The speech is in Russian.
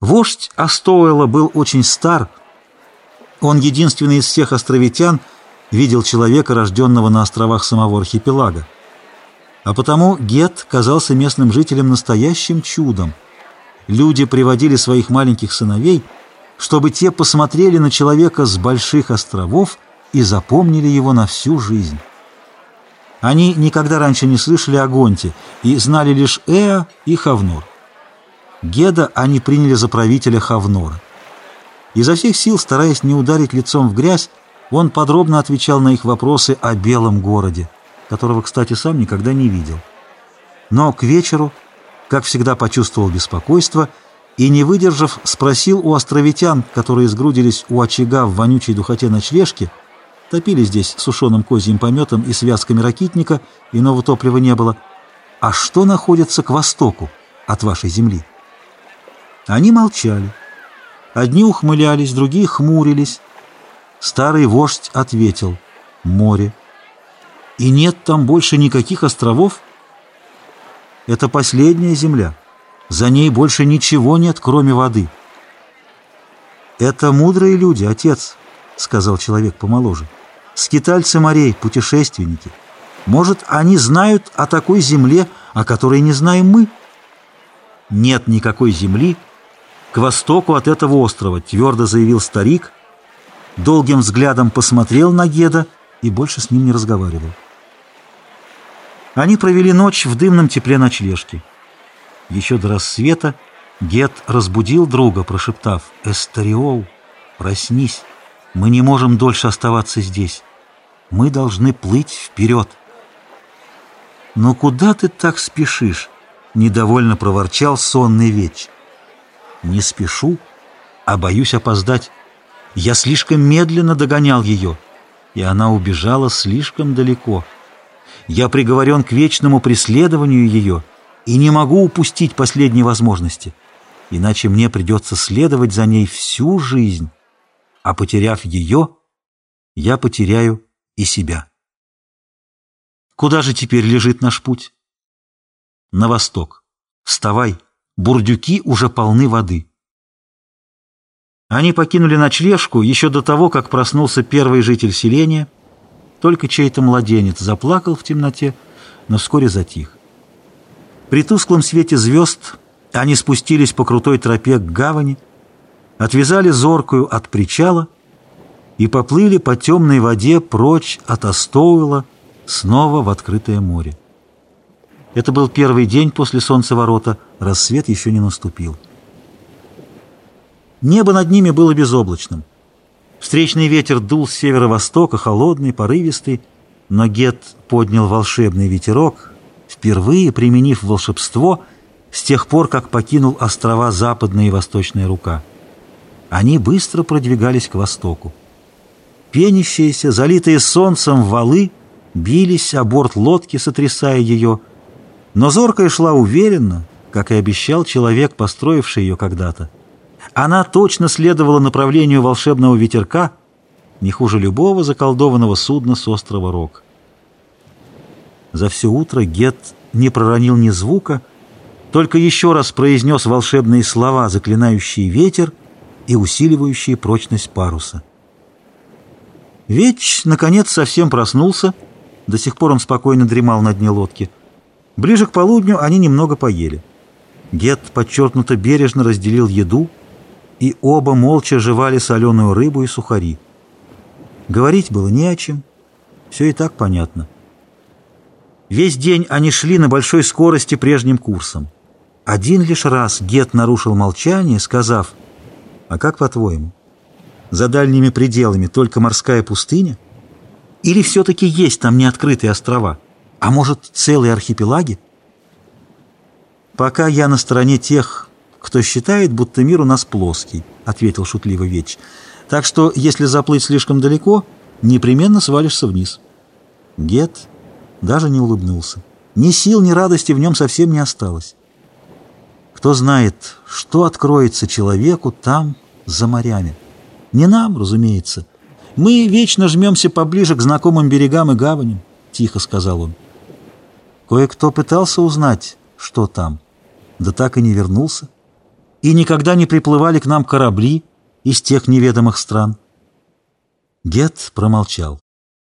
Вождь Астоуэла был очень стар. Он единственный из всех островитян видел человека, рожденного на островах самого архипелага. А потому Гет казался местным жителям настоящим чудом. Люди приводили своих маленьких сыновей, чтобы те посмотрели на человека с больших островов и запомнили его на всю жизнь. Они никогда раньше не слышали о Гонте и знали лишь Эа и Хавнор. Геда они приняли за правителя Хавнора. Изо всех сил, стараясь не ударить лицом в грязь, он подробно отвечал на их вопросы о белом городе, которого, кстати, сам никогда не видел. Но к вечеру, как всегда, почувствовал беспокойство и, не выдержав, спросил у островитян, которые сгрудились у очага в вонючей духоте ночлежки, топили здесь сушеным козьим пометом и связками ракитника, иного топлива не было, а что находится к востоку от вашей земли? Они молчали. Одни ухмылялись, другие хмурились. Старый вождь ответил — море. И нет там больше никаких островов? Это последняя земля. За ней больше ничего нет, кроме воды. Это мудрые люди, отец, — сказал человек помоложе. Скитальцы морей, путешественники. Может, они знают о такой земле, о которой не знаем мы? Нет никакой земли, — к востоку от этого острова, твердо заявил старик, долгим взглядом посмотрел на Геда и больше с ним не разговаривал. Они провели ночь в дымном тепле ночлежки. Еще до рассвета Гед разбудил друга, прошептав «Эстериол, проснись, мы не можем дольше оставаться здесь. Мы должны плыть вперед». «Но куда ты так спешишь?» — недовольно проворчал сонный веч. Не спешу, а боюсь опоздать. Я слишком медленно догонял ее, и она убежала слишком далеко. Я приговорен к вечному преследованию ее и не могу упустить последней возможности, иначе мне придется следовать за ней всю жизнь, а потеряв ее, я потеряю и себя. Куда же теперь лежит наш путь? На восток. Вставай бурдюки уже полны воды. Они покинули ночлежку еще до того, как проснулся первый житель селения. Только чей-то младенец заплакал в темноте, но вскоре затих. При тусклом свете звезд они спустились по крутой тропе к гавани, отвязали зоркую от причала и поплыли по темной воде прочь от Астоуэла снова в открытое море. Это был первый день после солнцеворота, рассвет еще не наступил. Небо над ними было безоблачным. Встречный ветер дул с северо-востока, холодный, порывистый, но Гет поднял волшебный ветерок, впервые применив волшебство с тех пор, как покинул острова Западная и Восточная рука. Они быстро продвигались к востоку. Пенящиеся, залитые солнцем валы бились о борт лодки, сотрясая ее, но зоркая шла уверенно, как и обещал человек, построивший ее когда-то. Она точно следовала направлению волшебного ветерка, не хуже любого заколдованного судна с острова Рок. За все утро Гет не проронил ни звука, только еще раз произнес волшебные слова, заклинающие ветер и усиливающие прочность паруса. Веч, наконец, совсем проснулся, до сих пор он спокойно дремал на дне лодки — Ближе к полудню они немного поели. Гет подчеркнуто бережно разделил еду, и оба молча жевали соленую рыбу и сухари. Говорить было не о чем, все и так понятно. Весь день они шли на большой скорости прежним курсом. Один лишь раз Гет нарушил молчание, сказав, «А как по-твоему, за дальними пределами только морская пустыня? Или все-таки есть там неоткрытые острова?» А может, целые архипелаги? Пока я на стороне тех, кто считает, будто мир у нас плоский, ответил шутливо Веч. Так что, если заплыть слишком далеко, непременно свалишься вниз. Гет даже не улыбнулся. Ни сил, ни радости в нем совсем не осталось. Кто знает, что откроется человеку там, за морями. Не нам, разумеется. Мы вечно жмемся поближе к знакомым берегам и гаваням, — тихо сказал он. Кое-кто пытался узнать, что там, да так и не вернулся. и никогда не приплывали к нам корабли из тех неведомых стран. Гет промолчал.